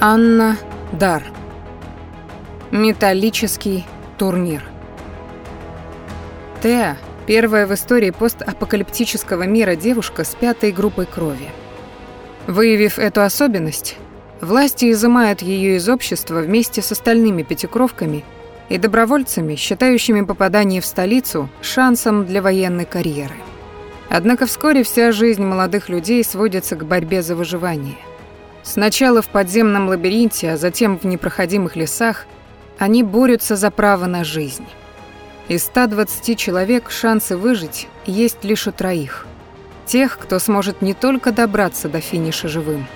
Анна Дар. Металлический турнир. Теа – первая в истории постапокалиптического мира девушка с пятой группой крови. Выявив эту особенность, власти изымают ее из общества вместе с остальными пятикровками и добровольцами, считающими попадание в столицу шансом для военной карьеры. Однако вскоре вся жизнь молодых людей сводится к борьбе за выживание. Сначала в подземном лабиринте, а затем в непроходимых лесах они борются за право на жизнь. Из 120 человек шансы выжить есть лишь у троих. Тех, кто сможет не только добраться до финиша живым,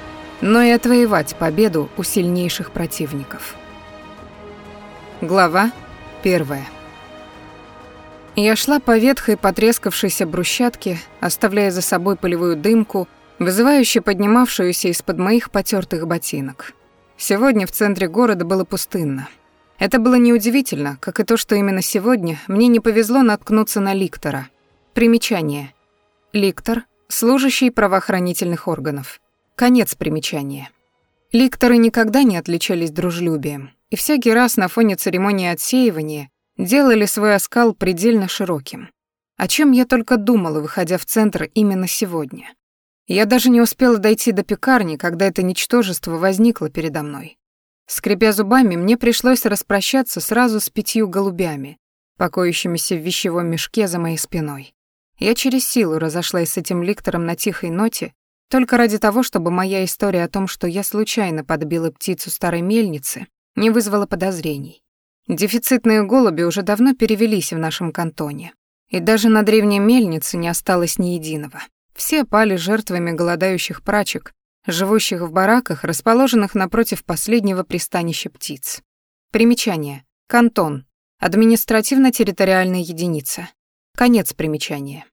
но и отвоевать победу у сильнейших противников. Глава первая. Я шла по ветхой потрескавшейся брусчатке, оставляя за собой полевую дымку, вызывающе поднимавшуюся из-под моих потертых ботинок. Сегодня в центре города было пустынно. Это было неудивительно, как и то, что именно сегодня мне не повезло наткнуться на ликтора. Примечание. Ликтор — служащий правоохранительных органов. Конец примечания. Ликторы никогда не отличались дружелюбием, и всякий раз на фоне церемонии отсеивания делали свой оскал предельно широким. О чем я только думала, выходя в центр именно сегодня. Я даже не успела дойти до пекарни, когда это ничтожество возникло передо мной. Скрипя зубами, мне пришлось распрощаться сразу с пятью голубями, покоящимися в вещевом мешке за моей спиной. Я через силу разошлась с этим ликтором на тихой ноте, только ради того, чтобы моя история о том, что я случайно подбила птицу старой мельницы, не вызвала подозрений. Дефицитные голуби уже давно перевелись в нашем кантоне, и даже на древней мельнице не осталось ни единого. Все пали жертвами голодающих прачек, живущих в бараках, расположенных напротив последнего пристанища птиц. Примечание. Кантон. Административно-территориальная единица. Конец примечания.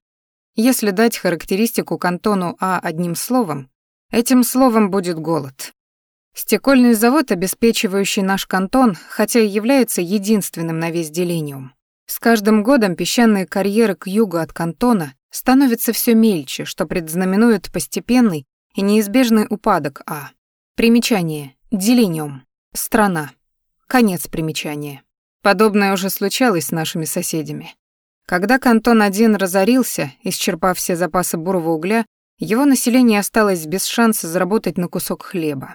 Если дать характеристику кантону А одним словом, этим словом будет голод. Стекольный завод, обеспечивающий наш кантон, хотя и является единственным на весь Делениум. С каждым годом песчаные карьеры к югу от кантона становятся все мельче, что предзнаменует постепенный и неизбежный упадок А. Примечание. Делениум. Страна. Конец примечания. Подобное уже случалось с нашими соседями. Когда Кантон-1 разорился, исчерпав все запасы бурого угля, его население осталось без шанса заработать на кусок хлеба.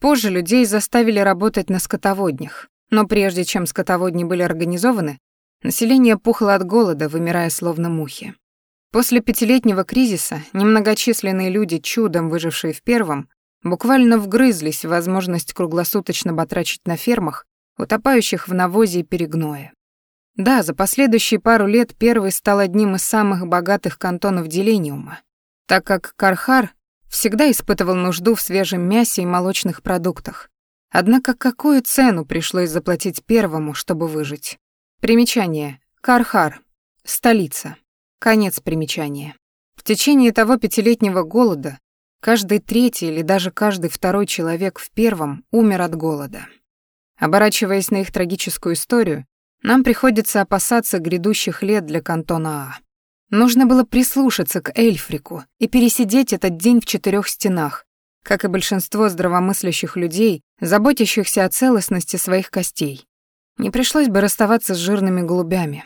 Позже людей заставили работать на скотоводнях, но прежде чем скотоводни были организованы, население пухло от голода, вымирая словно мухи. После пятилетнего кризиса немногочисленные люди, чудом выжившие в первом, буквально вгрызлись в возможность круглосуточно батрачить на фермах, утопающих в навозе и перегное. Да, за последующие пару лет первый стал одним из самых богатых кантонов Делениума, так как Кархар Всегда испытывал нужду в свежем мясе и молочных продуктах. Однако какую цену пришлось заплатить первому, чтобы выжить? Примечание. Кархар. Столица. Конец примечания. В течение того пятилетнего голода каждый третий или даже каждый второй человек в первом умер от голода. Оборачиваясь на их трагическую историю, нам приходится опасаться грядущих лет для кантона А. Нужно было прислушаться к Эльфрику и пересидеть этот день в четырех стенах, как и большинство здравомыслящих людей, заботящихся о целостности своих костей. Не пришлось бы расставаться с жирными голубями.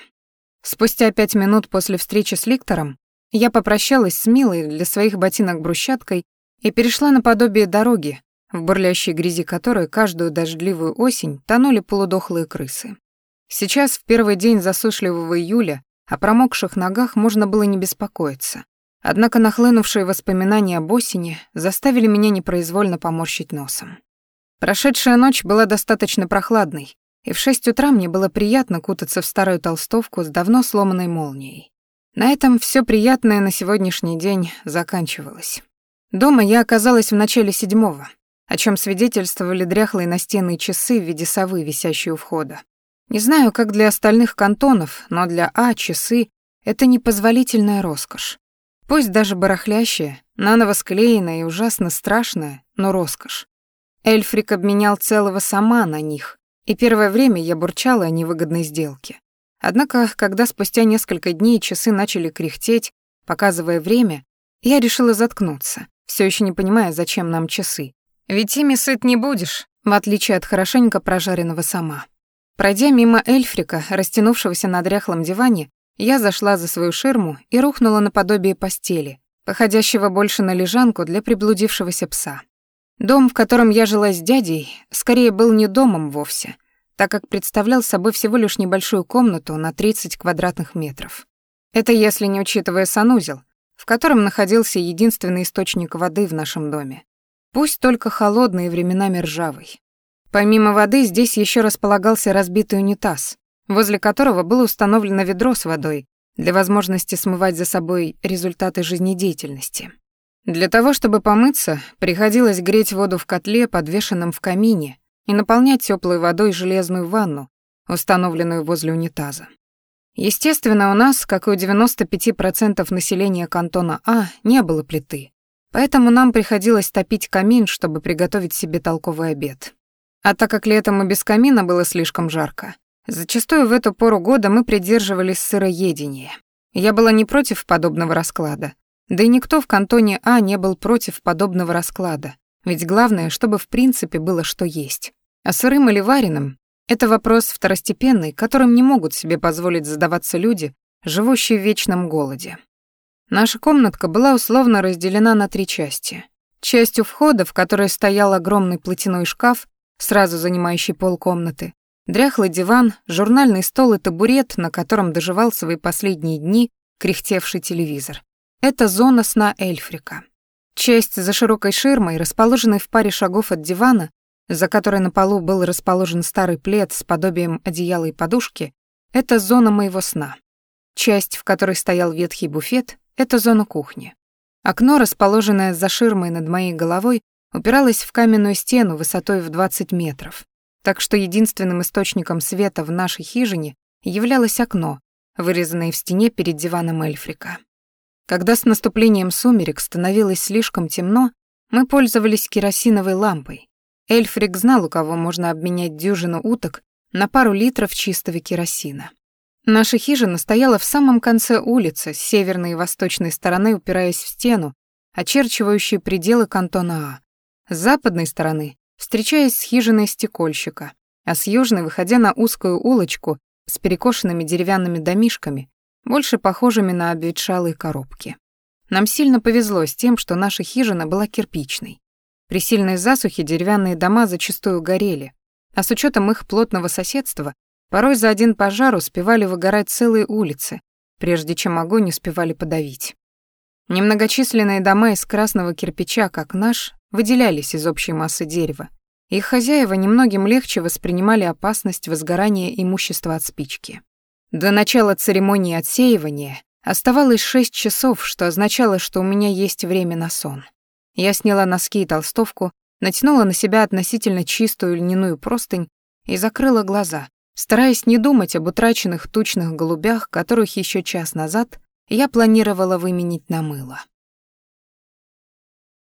Спустя пять минут после встречи с Ликтором я попрощалась с Милой для своих ботинок брусчаткой и перешла на подобие дороги, в бурлящей грязи которой каждую дождливую осень тонули полудохлые крысы. Сейчас, в первый день засушливого июля, о промокших ногах можно было не беспокоиться. Однако нахлынувшие воспоминания об осени заставили меня непроизвольно поморщить носом. Прошедшая ночь была достаточно прохладной, и в шесть утра мне было приятно кутаться в старую толстовку с давно сломанной молнией. На этом все приятное на сегодняшний день заканчивалось. Дома я оказалась в начале седьмого, о чем свидетельствовали дряхлые настенные часы в виде совы, висящие у входа. Не знаю, как для остальных кантонов, но для А часы — это непозволительная роскошь. Пусть даже барахлящая, наново склеенная и ужасно страшная, но роскошь. Эльфрик обменял целого сама на них, и первое время я бурчала о невыгодной сделке. Однако, когда спустя несколько дней часы начали кряхтеть, показывая время, я решила заткнуться, все еще не понимая, зачем нам часы. Ведь ими сыт не будешь, в отличие от хорошенько прожаренного сама. Пройдя мимо Эльфрика, растянувшегося на дряхлом диване, я зашла за свою ширму и рухнула наподобие постели, походящего больше на лежанку для приблудившегося пса. Дом, в котором я жила с дядей, скорее был не домом вовсе, так как представлял собой всего лишь небольшую комнату на 30 квадратных метров. Это если не учитывая санузел, в котором находился единственный источник воды в нашем доме. Пусть только холодный и временами ржавый. Помимо воды здесь еще располагался разбитый унитаз, возле которого было установлено ведро с водой для возможности смывать за собой результаты жизнедеятельности. Для того, чтобы помыться, приходилось греть воду в котле, подвешенном в камине, и наполнять теплой водой железную ванну, установленную возле унитаза. Естественно, у нас, как и у 95% населения кантона А, не было плиты, поэтому нам приходилось топить камин, чтобы приготовить себе толковый обед. А так как летом и без камина было слишком жарко, зачастую в эту пору года мы придерживались сыроедения. Я была не против подобного расклада, да и никто в кантоне А не был против подобного расклада, ведь главное, чтобы в принципе было что есть. А сырым или вареным — это вопрос второстепенный, которым не могут себе позволить задаваться люди, живущие в вечном голоде. Наша комнатка была условно разделена на три части. Часть у входа, в которой стоял огромный платяной шкаф, сразу занимающий полкомнаты, дряхлый диван, журнальный стол и табурет, на котором доживал свои последние дни кряхтевший телевизор. Это зона сна Эльфрика. Часть за широкой ширмой, расположенной в паре шагов от дивана, за которой на полу был расположен старый плед с подобием одеяла и подушки, это зона моего сна. Часть, в которой стоял ветхий буфет, это зона кухни. Окно, расположенное за ширмой над моей головой, упиралось в каменную стену высотой в 20 метров. Так что единственным источником света в нашей хижине являлось окно, вырезанное в стене перед диваном Эльфрика. Когда с наступлением сумерек становилось слишком темно, мы пользовались керосиновой лампой. Эльфрик знал, у кого можно обменять дюжину уток на пару литров чистого керосина. Наша хижина стояла в самом конце улицы, с северной и восточной стороны упираясь в стену, очерчивающую пределы кантона А. С западной стороны, встречаясь с хижиной стекольщика, а с южной, выходя на узкую улочку с перекошенными деревянными домишками, больше похожими на обветшалые коробки. Нам сильно повезло с тем, что наша хижина была кирпичной. При сильной засухе деревянные дома зачастую горели, а с учетом их плотного соседства, порой за один пожар успевали выгорать целые улицы, прежде чем огонь успевали подавить. Немногочисленные дома из красного кирпича, как наш, выделялись из общей массы дерева. Их хозяева немногим легче воспринимали опасность возгорания имущества от спички. До начала церемонии отсеивания оставалось шесть часов, что означало, что у меня есть время на сон. Я сняла носки и толстовку, натянула на себя относительно чистую льняную простынь и закрыла глаза, стараясь не думать об утраченных тучных голубях, которых еще час назад я планировала выменить на мыло.